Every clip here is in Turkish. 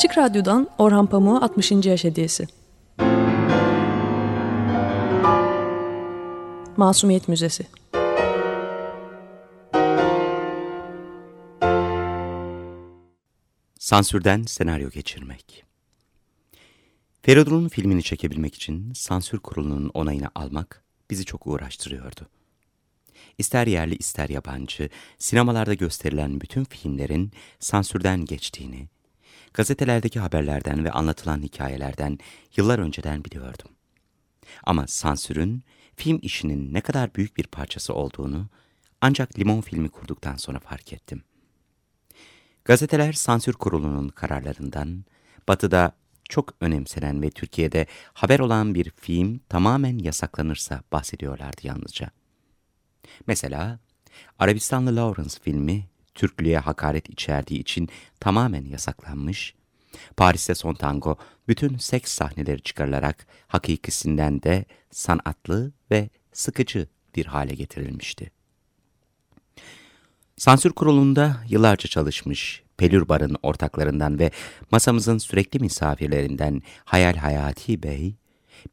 Açık Radyo'dan Orhan Pamuk'a 60. yaş hediyesi. Masumiyet Müzesi Sansürden senaryo geçirmek Feridun'un filmini çekebilmek için sansür kurulunun onayını almak bizi çok uğraştırıyordu. İster yerli ister yabancı, sinemalarda gösterilen bütün filmlerin sansürden geçtiğini, gazetelerdeki haberlerden ve anlatılan hikayelerden yıllar önceden biliyordum. Ama sansürün film işinin ne kadar büyük bir parçası olduğunu ancak Limon filmi kurduktan sonra fark ettim. Gazeteler sansür kurulunun kararlarından, batıda çok önemsenen ve Türkiye'de haber olan bir film tamamen yasaklanırsa bahsediyorlardı yalnızca. Mesela Arabistanlı Lawrence filmi Türklüğe hakaret içerdiği için tamamen yasaklanmış, Paris'te son tango bütün seks sahneleri çıkarılarak hakikisinden de sanatlı ve sıkıcı bir hale getirilmişti. Sansür kurulunda yıllarca çalışmış, Pelür Bar'ın ortaklarından ve masamızın sürekli misafirlerinden Hayal Hayati Bey,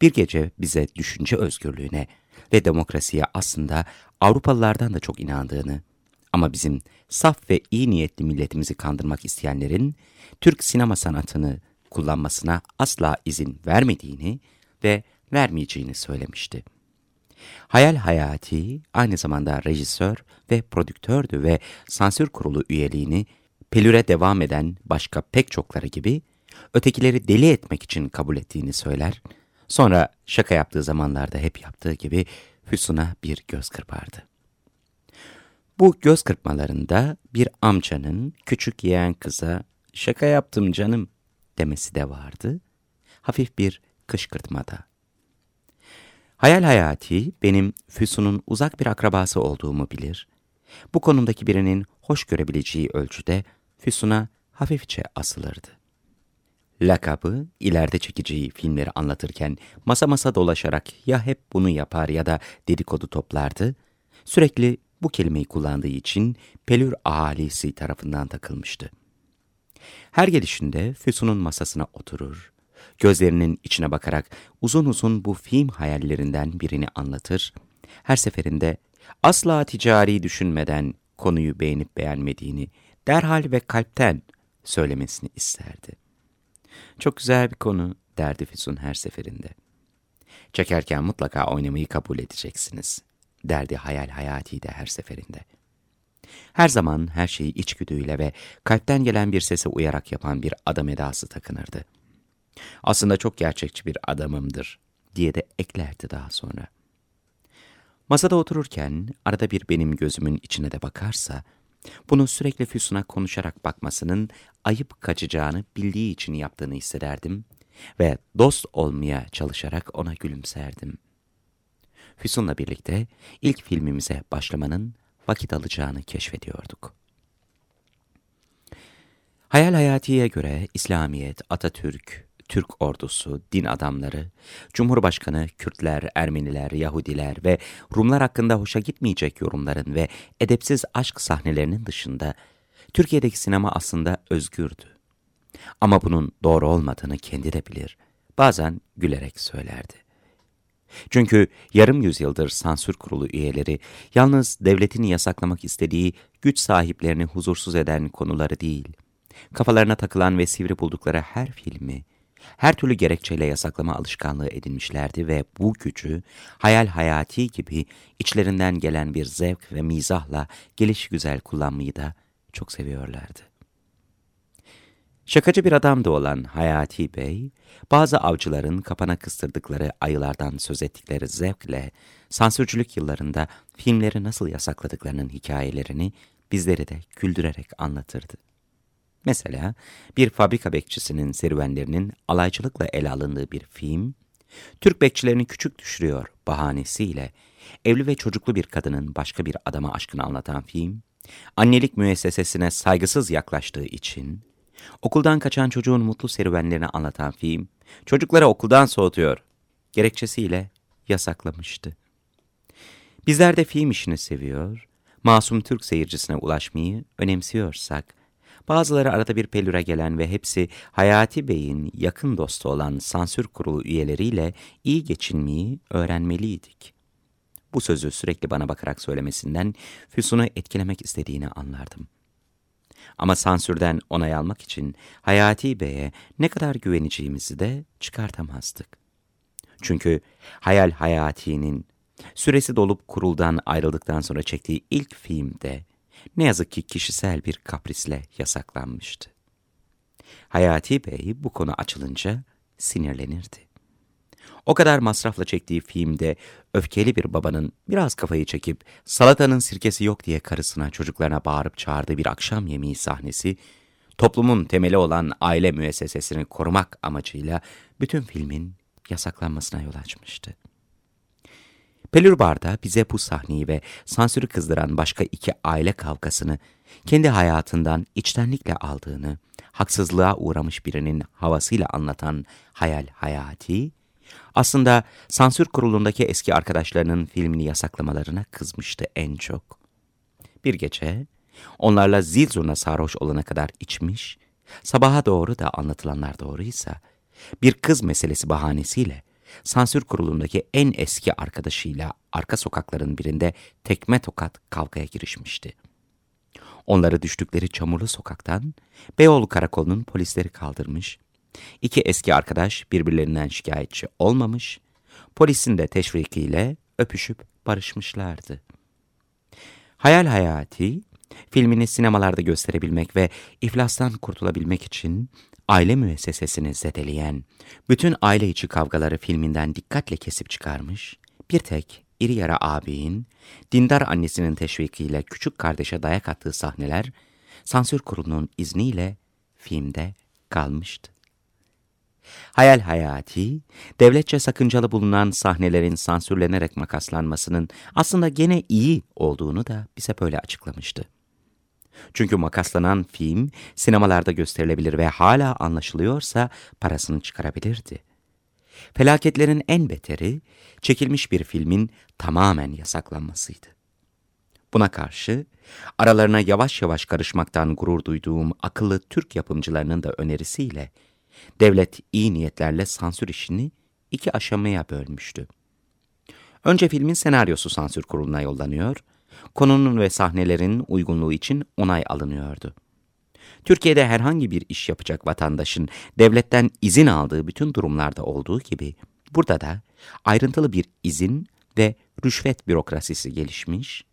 bir gece bize düşünce özgürlüğüne ve demokrasiye aslında Avrupalılardan da çok inandığını, ama bizim saf ve iyi niyetli milletimizi kandırmak isteyenlerin Türk sinema sanatını kullanmasına asla izin vermediğini ve vermeyeceğini söylemişti. Hayal Hayati aynı zamanda rejisör ve prodüktördü ve sansür kurulu üyeliğini Pelür'e devam eden başka pek çokları gibi ötekileri deli etmek için kabul ettiğini söyler, sonra şaka yaptığı zamanlarda hep yaptığı gibi Füsun'a bir göz kırpardı. Bu göz kırpmalarında bir amcanın küçük yeğen kıza şaka yaptım canım demesi de vardı. Hafif bir kışkırtmada. Hayal Hayati benim Füsun'un uzak bir akrabası olduğumu bilir. Bu konumdaki birinin hoş görebileceği ölçüde Füsun'a hafifçe asılırdı. Lakabı ileride çekeceği filmleri anlatırken masa masa dolaşarak ya hep bunu yapar ya da dedikodu toplardı. Sürekli bu kelimeyi kullandığı için Pelür ahalisi tarafından takılmıştı. Her gelişinde Füsun'un masasına oturur, gözlerinin içine bakarak uzun uzun bu film hayallerinden birini anlatır, her seferinde asla ticari düşünmeden konuyu beğenip beğenmediğini derhal ve kalpten söylemesini isterdi. Çok güzel bir konu derdi Füsun her seferinde. Çekerken mutlaka oynamayı kabul edeceksiniz derdi hayal hayati de her seferinde. Her zaman her şeyi içgüdüyle ve kalpten gelen bir sese uyarak yapan bir adam edası takınırdı. Aslında çok gerçekçi bir adamımdır diye de eklerdi daha sonra. Masada otururken arada bir benim gözümün içine de bakarsa, bunu sürekli Füsun'a konuşarak bakmasının ayıp kaçacağını bildiği için yaptığını hissederdim ve dost olmaya çalışarak ona gülümserdim. Füsun'la birlikte ilk filmimize başlamanın vakit alacağını keşfediyorduk. Hayal Hayati'ye göre İslamiyet, Atatürk, Türk ordusu, din adamları, Cumhurbaşkanı, Kürtler, Ermeniler, Yahudiler ve Rumlar hakkında hoşa gitmeyecek yorumların ve edepsiz aşk sahnelerinin dışında Türkiye'deki sinema aslında özgürdü. Ama bunun doğru olmadığını kendi de bilir. Bazen gülerek söylerdi. Çünkü yarım yüzyıldır sansür kurulu üyeleri yalnız devletin yasaklamak istediği güç sahiplerini huzursuz eden konuları değil, kafalarına takılan ve sivri buldukları her filmi, her türlü gerekçeyle yasaklama alışkanlığı edinmişlerdi ve bu gücü hayal hayati gibi içlerinden gelen bir zevk ve mizahla geliş güzel kullanmayı da çok seviyorlardı. Şakacı bir adam da olan Hayati Bey, bazı avcıların kapana kıstırdıkları ayılardan söz ettikleri zevkle, sansürcülük yıllarında filmleri nasıl yasakladıklarının hikayelerini bizleri de güldürerek anlatırdı. Mesela bir fabrika bekçisinin serüvenlerinin alaycılıkla ele alındığı bir film, Türk bekçilerini küçük düşürüyor bahanesiyle evli ve çocuklu bir kadının başka bir adama aşkını anlatan film, annelik müessesesine saygısız yaklaştığı için, okuldan kaçan çocuğun mutlu serüvenlerini anlatan film, çocukları okuldan soğutuyor gerekçesiyle yasaklamıştı. Bizler de film işini seviyor, masum Türk seyircisine ulaşmayı önemsiyorsak, bazıları arada bir pelüre gelen ve hepsi Hayati Bey'in yakın dostu olan sansür kurulu üyeleriyle iyi geçinmeyi öğrenmeliydik. Bu sözü sürekli bana bakarak söylemesinden Füsun'u etkilemek istediğini anlardım. Ama sansürden onay almak için Hayati Bey'e ne kadar güveneceğimizi de çıkartamazdık. Çünkü Hayal Hayati'nin süresi dolup kuruldan ayrıldıktan sonra çektiği ilk filmde ne yazık ki kişisel bir kaprisle yasaklanmıştı. Hayati Bey bu konu açılınca sinirlenirdi. O kadar masrafla çektiği filmde öfkeli bir babanın biraz kafayı çekip salatanın sirkesi yok diye karısına çocuklarına bağırıp çağırdığı bir akşam yemeği sahnesi, toplumun temeli olan aile müessesesini korumak amacıyla bütün filmin yasaklanmasına yol açmıştı. Pelurbar'da bize bu sahneyi ve sansürü kızdıran başka iki aile kavgasını kendi hayatından içtenlikle aldığını, haksızlığa uğramış birinin havasıyla anlatan Hayal Hayati, aslında sansür kurulundaki eski arkadaşlarının filmini yasaklamalarına kızmıştı en çok. Bir gece onlarla zil zurna sarhoş olana kadar içmiş, sabaha doğru da anlatılanlar doğruysa, bir kız meselesi bahanesiyle sansür kurulundaki en eski arkadaşıyla arka sokakların birinde tekme tokat kavgaya girişmişti. Onları düştükleri çamurlu sokaktan Beyoğlu Karakolu'nun polisleri kaldırmış, İki eski arkadaş birbirlerinden şikayetçi olmamış, polisin de teşvikiyle öpüşüp barışmışlardı. Hayal Hayati, filmini sinemalarda gösterebilmek ve iflastan kurtulabilmek için aile müessesesini zedeleyen, bütün aile içi kavgaları filminden dikkatle kesip çıkarmış, bir tek iri yara abinin, dindar annesinin teşvikiyle küçük kardeşe dayak attığı sahneler, sansür kurulunun izniyle filmde kalmıştı. Hayal Hayati, devletçe sakıncalı bulunan sahnelerin sansürlenerek makaslanmasının aslında gene iyi olduğunu da bize böyle açıklamıştı. Çünkü makaslanan film sinemalarda gösterilebilir ve hala anlaşılıyorsa parasını çıkarabilirdi. Felaketlerin en beteri çekilmiş bir filmin tamamen yasaklanmasıydı. Buna karşı aralarına yavaş yavaş karışmaktan gurur duyduğum akıllı Türk yapımcılarının da önerisiyle devlet iyi niyetlerle sansür işini iki aşamaya bölmüştü. Önce filmin senaryosu sansür kuruluna yollanıyor, konunun ve sahnelerin uygunluğu için onay alınıyordu. Türkiye'de herhangi bir iş yapacak vatandaşın devletten izin aldığı bütün durumlarda olduğu gibi, burada da ayrıntılı bir izin ve rüşvet bürokrasisi gelişmiş,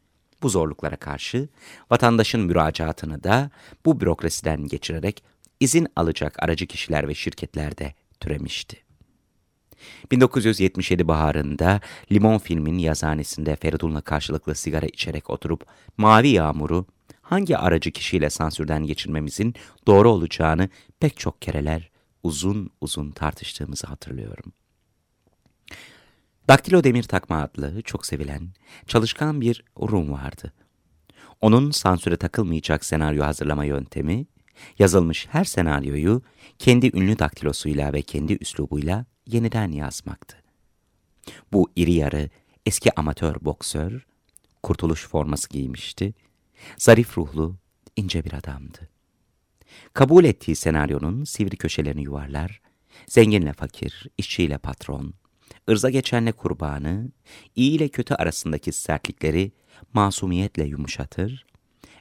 bu zorluklara karşı vatandaşın müracaatını da bu bürokrasiden geçirerek izin alacak aracı kişiler ve şirketler de türemişti. 1977 baharında Limon filmin yazhanesinde Feridun'la karşılıklı sigara içerek oturup Mavi Yağmur'u hangi aracı kişiyle sansürden geçirmemizin doğru olacağını pek çok kereler uzun uzun tartıştığımızı hatırlıyorum. Daktilo Demir Takma adlı çok sevilen, çalışkan bir Rum vardı. Onun sansüre takılmayacak senaryo hazırlama yöntemi, yazılmış her senaryoyu kendi ünlü daktilosuyla ve kendi üslubuyla yeniden yazmaktı. Bu iri yarı eski amatör boksör, kurtuluş forması giymişti, zarif ruhlu, ince bir adamdı. Kabul ettiği senaryonun sivri köşelerini yuvarlar, zenginle fakir, işçiyle patron, ırza geçenle kurbanı, iyi ile kötü arasındaki sertlikleri masumiyetle yumuşatır,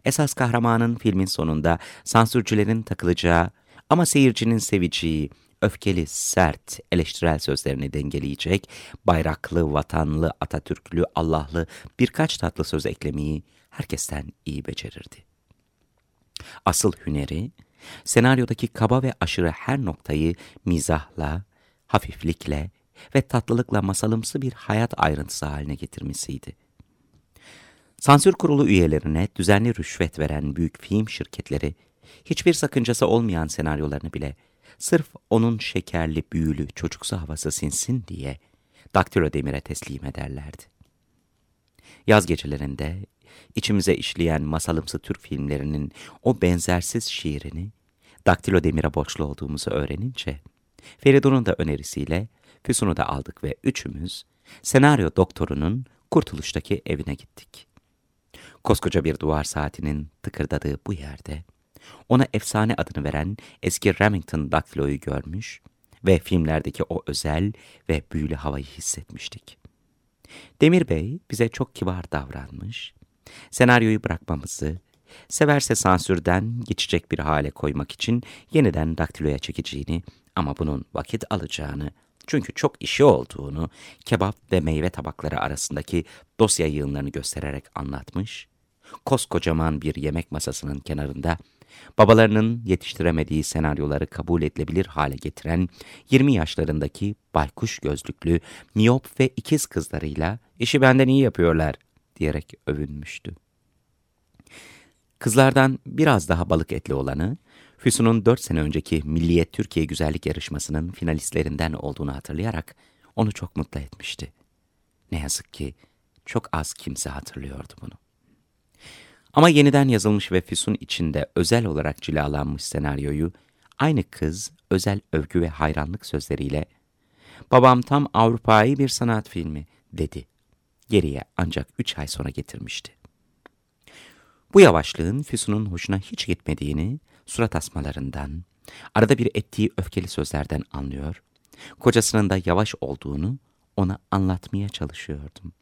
esas kahramanın filmin sonunda sansürcülerin takılacağı ama seyircinin seveceği, öfkeli, sert, eleştirel sözlerini dengeleyecek, bayraklı, vatanlı, Atatürklü, Allahlı birkaç tatlı söz eklemeyi herkesten iyi becerirdi. Asıl hüneri, senaryodaki kaba ve aşırı her noktayı mizahla, hafiflikle ve tatlılıkla masalımsı bir hayat ayrıntısı haline getirmesiydi. Sansür kurulu üyelerine düzenli rüşvet veren büyük film şirketleri, hiçbir sakıncası olmayan senaryolarını bile sırf onun şekerli, büyülü, çocuksu havası sinsin diye Daktilo Demir'e teslim ederlerdi. Yaz gecelerinde içimize işleyen masalımsı Türk filmlerinin o benzersiz şiirini Daktilo Demir'e borçlu olduğumuzu öğrenince, Feridun'un da önerisiyle Füsun'u da aldık ve üçümüz senaryo doktorunun Kurtuluş'taki evine gittik. Koskoca bir duvar saatinin tıkırdadığı bu yerde, ona efsane adını veren eski Remington daktiloyu görmüş ve filmlerdeki o özel ve büyülü havayı hissetmiştik. Demir Bey bize çok kibar davranmış, senaryoyu bırakmamızı, severse sansürden geçecek bir hale koymak için yeniden daktiloya çekeceğini ama bunun vakit alacağını, çünkü çok işi olduğunu kebap ve meyve tabakları arasındaki dosya yığınlarını göstererek anlatmış, koskocaman bir yemek masasının kenarında babalarının yetiştiremediği senaryoları kabul edilebilir hale getiren 20 yaşlarındaki baykuş gözlüklü, miyop ve ikiz kızlarıyla işi benden iyi yapıyorlar diyerek övünmüştü. Kızlardan biraz daha balık etli olanı, Füsun'un dört sene önceki Milliyet Türkiye Güzellik Yarışması'nın finalistlerinden olduğunu hatırlayarak onu çok mutlu etmişti. Ne yazık ki çok az kimse hatırlıyordu bunu. Ama yeniden yazılmış ve Füsun içinde özel olarak cilalanmış senaryoyu aynı kız özel övgü ve hayranlık sözleriyle ''Babam tam Avrupa'yı bir sanat filmi'' dedi. Geriye ancak üç ay sonra getirmişti. Bu yavaşlığın Füsun'un hoşuna hiç gitmediğini surat asmalarından, arada bir ettiği öfkeli sözlerden anlıyor, kocasının da yavaş olduğunu ona anlatmaya çalışıyordum.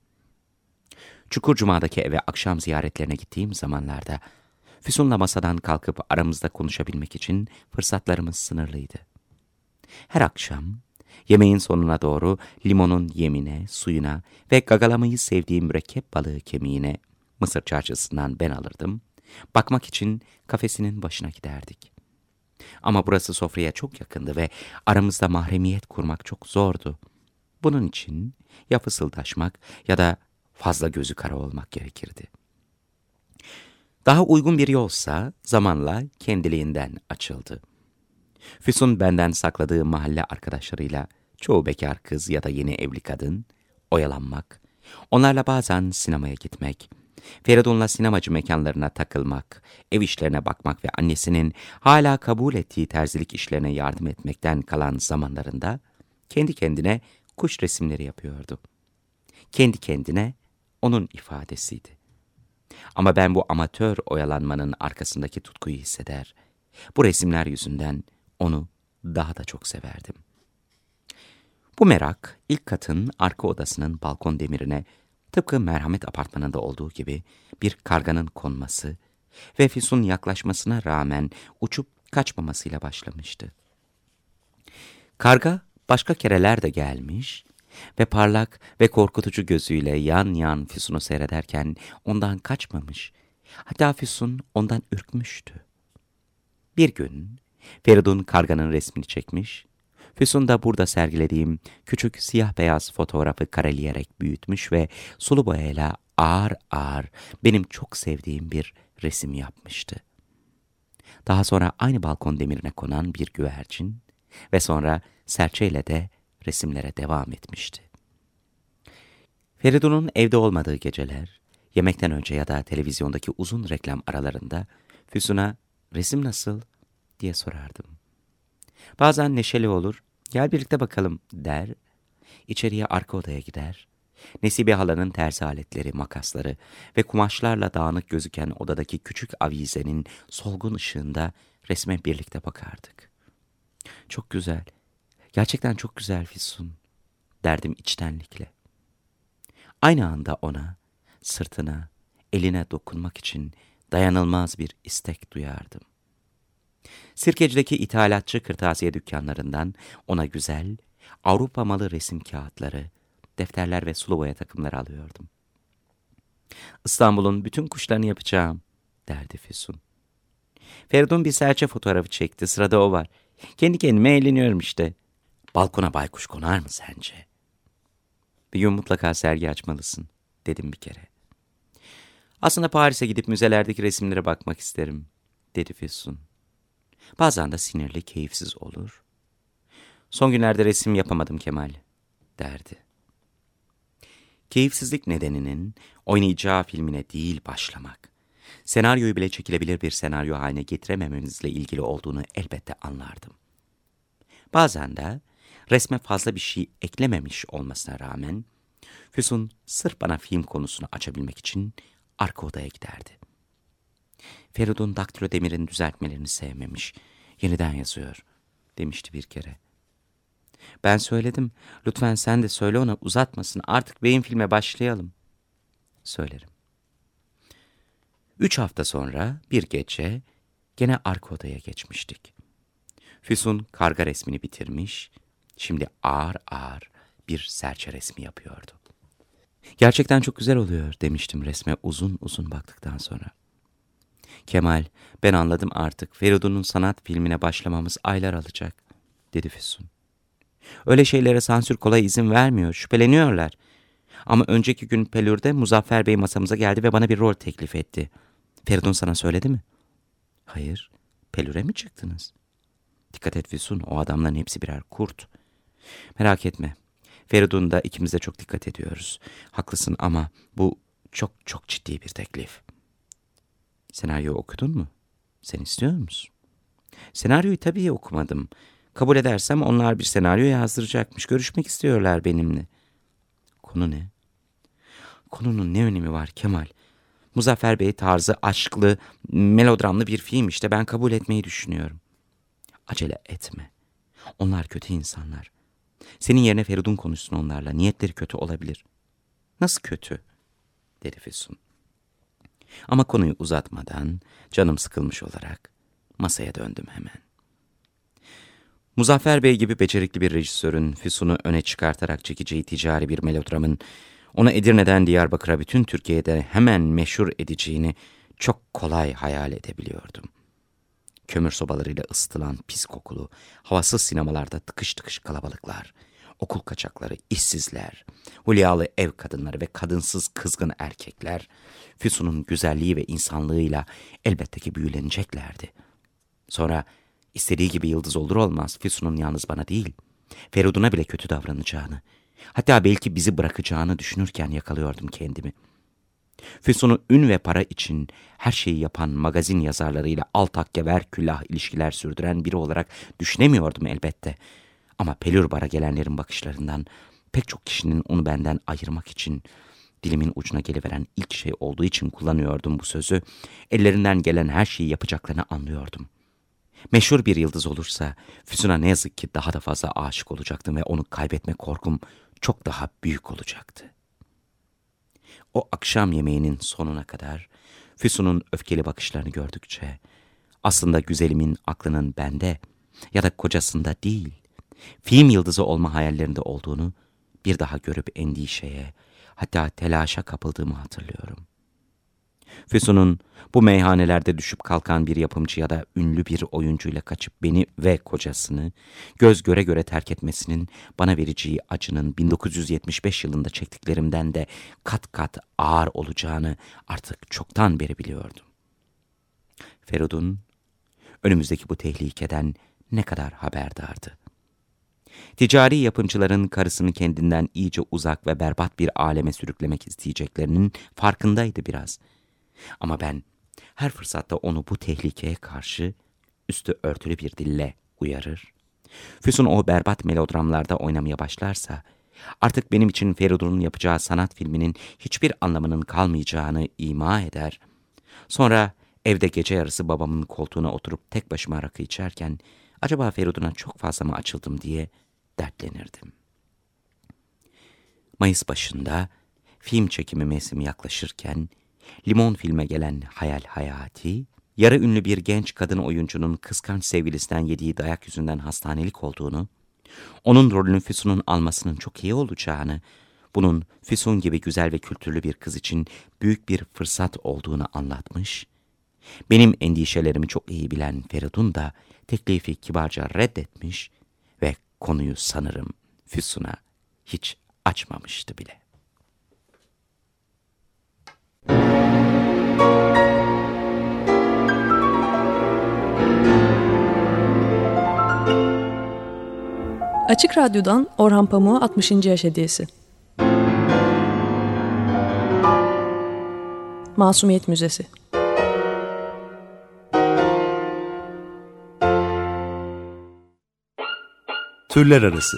Çukurcuma'daki eve akşam ziyaretlerine gittiğim zamanlarda, Füsun'la masadan kalkıp aramızda konuşabilmek için fırsatlarımız sınırlıydı. Her akşam, yemeğin sonuna doğru limonun yemine, suyuna ve gagalamayı sevdiğim mürekkep balığı kemiğine Mısır çarşısından ben alırdım. Bakmak için kafesinin başına giderdik. Ama burası sofraya çok yakındı ve aramızda mahremiyet kurmak çok zordu. Bunun için ya fısıldaşmak ya da fazla gözü kara olmak gerekirdi. Daha uygun bir yolsa zamanla kendiliğinden açıldı. Füsun benden sakladığı mahalle arkadaşlarıyla çoğu bekar kız ya da yeni evli kadın oyalanmak, onlarla bazen sinemaya gitmek, Feridun'la sinemacı mekanlarına takılmak, ev işlerine bakmak ve annesinin hala kabul ettiği terzilik işlerine yardım etmekten kalan zamanlarında kendi kendine kuş resimleri yapıyordu. Kendi kendine onun ifadesiydi. Ama ben bu amatör oyalanmanın arkasındaki tutkuyu hisseder. Bu resimler yüzünden onu daha da çok severdim. Bu merak ilk katın arka odasının balkon demirine tıpkı merhamet apartmanında olduğu gibi bir karganın konması ve Füsun yaklaşmasına rağmen uçup kaçmamasıyla başlamıştı. Karga başka kereler de gelmiş ve parlak ve korkutucu gözüyle yan yan Füsun'u seyrederken ondan kaçmamış. Hatta Füsun ondan ürkmüştü. Bir gün Feridun karganın resmini çekmiş, Füsun da burada sergilediğim küçük siyah beyaz fotoğrafı kareleyerek büyütmüş ve sulu boyayla ağır ağır benim çok sevdiğim bir resim yapmıştı. Daha sonra aynı balkon demirine konan bir güvercin ve sonra serçeyle de resimlere devam etmişti. Feridun'un evde olmadığı geceler, yemekten önce ya da televizyondaki uzun reklam aralarında Füsun'a resim nasıl diye sorardım. Bazen neşeli olur, gel birlikte bakalım der, içeriye arka odaya gider, Nesibe halanın tersi aletleri, makasları ve kumaşlarla dağınık gözüken odadaki küçük avizenin solgun ışığında resme birlikte bakardık. Çok güzel, gerçekten çok güzel Füsun, derdim içtenlikle. Aynı anda ona, sırtına, eline dokunmak için dayanılmaz bir istek duyardım. Sirkeci'deki ithalatçı kırtasiye dükkanlarından ona güzel, Avrupa malı resim kağıtları, defterler ve sulu boya takımları alıyordum. İstanbul'un bütün kuşlarını yapacağım, derdi Füsun. Feridun bir serçe fotoğrafı çekti. Sırada o var. Kendi kendime eğleniyorum işte. Balkona baykuş konar mı sence? Bir gün mutlaka sergi açmalısın, dedim bir kere. Aslında Paris'e gidip müzelerdeki resimlere bakmak isterim, dedi Füsun. Bazen de sinirli, keyifsiz olur. Son günlerde resim yapamadım Kemal, derdi. Keyifsizlik nedeninin oynayacağı filmine değil başlamak, senaryoyu bile çekilebilir bir senaryo haline getiremememizle ilgili olduğunu elbette anlardım. Bazen de resme fazla bir şey eklememiş olmasına rağmen, Füsun sırf bana film konusunu açabilmek için arka odaya giderdi. Feridun Daktilo Demir'in düzeltmelerini sevmemiş, yeniden yazıyor, demişti bir kere. Ben söyledim, lütfen sen de söyle ona uzatmasın, artık beyin filme başlayalım. Söylerim. Üç hafta sonra bir gece gene arka odaya geçmiştik. Füsun karga resmini bitirmiş, şimdi ağır ağır bir serçe resmi yapıyordu. Gerçekten çok güzel oluyor demiştim resme uzun uzun baktıktan sonra. Kemal, ben anladım artık Feridun'un sanat filmine başlamamız aylar alacak, dedi Füsun. Öyle şeylere sansür kolay izin vermiyor, şüpheleniyorlar. Ama önceki gün Pelür'de Muzaffer Bey masamıza geldi ve bana bir rol teklif etti. Feridun sana söyledi mi? Hayır, Pelür'e mi çıktınız? Dikkat et Füsun, o adamların hepsi birer kurt. Merak etme, Feridun da ikimiz çok dikkat ediyoruz. Haklısın ama bu çok çok ciddi bir teklif. Senaryo okudun mu? Sen istiyor musun? Senaryoyu tabii okumadım. Kabul edersem onlar bir senaryo yazdıracakmış. Görüşmek istiyorlar benimle. Konu ne? Konunun ne önemi var Kemal? Muzaffer Bey tarzı aşklı, melodramlı bir film işte ben kabul etmeyi düşünüyorum. Acele etme. Onlar kötü insanlar. Senin yerine Feridun konuşsun onlarla. Niyetleri kötü olabilir. Nasıl kötü? dedi Füsun. Ama konuyu uzatmadan canım sıkılmış olarak masaya döndüm hemen. Muzaffer Bey gibi becerikli bir rejisörün Füsun'u öne çıkartarak çekeceği ticari bir melodramın ona Edirne'den Diyarbakır'a bütün Türkiye'de hemen meşhur edeceğini çok kolay hayal edebiliyordum. Kömür sobalarıyla ısıtılan pis kokulu, havasız sinemalarda tıkış tıkış kalabalıklar, okul kaçakları, işsizler, hulyalı ev kadınları ve kadınsız kızgın erkekler, Füsun'un güzelliği ve insanlığıyla elbette ki büyüleneceklerdi. Sonra istediği gibi yıldız olur olmaz Füsun'un yalnız bana değil, Feridun'a bile kötü davranacağını, hatta belki bizi bırakacağını düşünürken yakalıyordum kendimi.'' Füsun'u ün ve para için her şeyi yapan magazin yazarlarıyla altak gever küllah ilişkiler sürdüren biri olarak düşünemiyordum elbette. Ama Pelürbar'a gelenlerin bakışlarından pek çok kişinin onu benden ayırmak için dilimin ucuna geliveren ilk şey olduğu için kullanıyordum bu sözü. Ellerinden gelen her şeyi yapacaklarını anlıyordum. Meşhur bir yıldız olursa Füsun'a ne yazık ki daha da fazla aşık olacaktım ve onu kaybetme korkum çok daha büyük olacaktı. O akşam yemeğinin sonuna kadar Füsun'un öfkeli bakışlarını gördükçe aslında güzelimin aklının bende ya da kocasında değil, film yıldızı olma hayallerinde olduğunu bir daha görüp endişeye, hatta telaşa kapıldığımı hatırlıyorum. Füsun'un bu meyhanelerde düşüp kalkan bir yapımcı ya da ünlü bir oyuncuyla kaçıp beni ve kocasını göz göre göre terk etmesinin bana vereceği acının 1975 yılında çektiklerimden de kat kat ağır olacağını artık çoktan beri biliyordum. Feridun önümüzdeki bu tehlikeden ne kadar haberdardı. Ticari yapımcıların karısını kendinden iyice uzak ve berbat bir aleme sürüklemek isteyeceklerinin farkındaydı biraz. Ama ben her fırsatta onu bu tehlikeye karşı üstü örtülü bir dille uyarır. Füsun o berbat melodramlarda oynamaya başlarsa, artık benim için Feridun'un yapacağı sanat filminin hiçbir anlamının kalmayacağını ima eder. Sonra evde gece yarısı babamın koltuğuna oturup tek başıma rakı içerken, acaba Feridun'a çok fazla mı açıldım diye dertlenirdim. Mayıs başında film çekimi mevsimi yaklaşırken Limon filme gelen Hayal Hayati, yarı ünlü bir genç kadın oyuncunun kıskanç sevgilisinden yediği dayak yüzünden hastanelik olduğunu, onun rolünü Füsun'un almasının çok iyi olacağını, bunun Füsun gibi güzel ve kültürlü bir kız için büyük bir fırsat olduğunu anlatmış Benim endişelerimi çok iyi bilen Feridun da teklifi kibarca reddetmiş ve konuyu sanırım Füsun'a hiç açmamıştı bile. Açık Radyo'dan Orhan Pamuk'a 60. yaş hediyesi. Masumiyet Müzesi Türler arası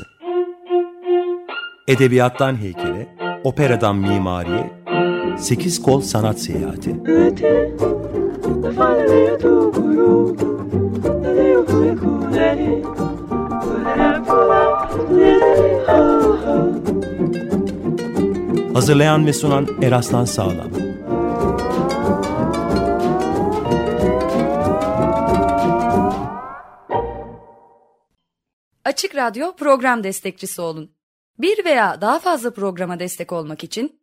Edebiyattan heykele, operadan mimariye, sekiz kol sanat seyahati. Hazırlayan ve sunan Eraslan Sağlam. Açık Radyo program destekçisi olun. Bir veya daha fazla programa destek olmak için